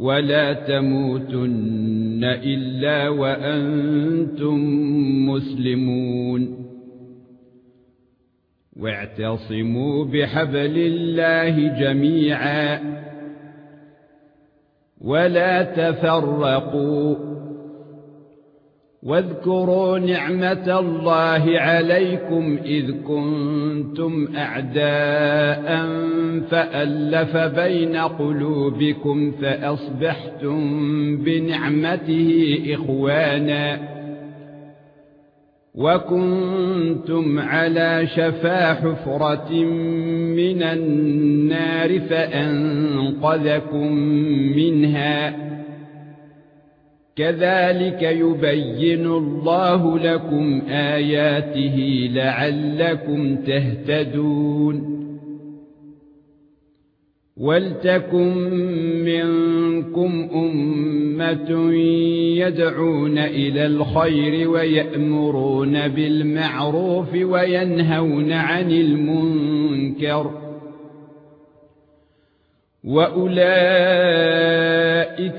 ولا تموتن إلا وأنتم مسلمون. واعتصموا بحبل الله جميعا. ولا تفرقوا. واذكروا نعمة الله عليكم إذ كنتم أعداء فألف بين قلوبكم فأصبحتم بنعمته إخوانا وكنتم على شفا حفرة من النار فأنقذكم منها كذلك يبين الله لكم آياته لعلكم تهتدون. ولتكن منكم امه يدعون إلى الخير ويأمرون بالمعروف وينهون عن المنكر.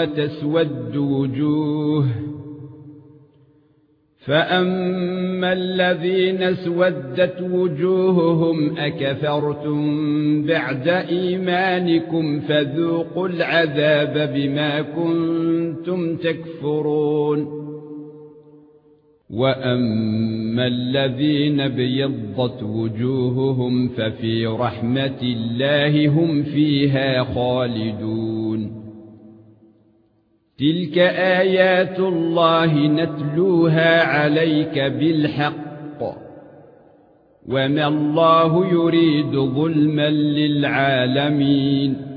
وتسود وجوه. فاما الذين اسودت وجوههم اكفرتم بعد ايمانكم فذوقوا العذاب بما كنتم تكفرون. واما الذين ابيضت وجوههم ففي رحمه الله هم فيها خالدون. تلك ايات الله نتلوها عليك بالحق وما الله يريد ظلما للعالمين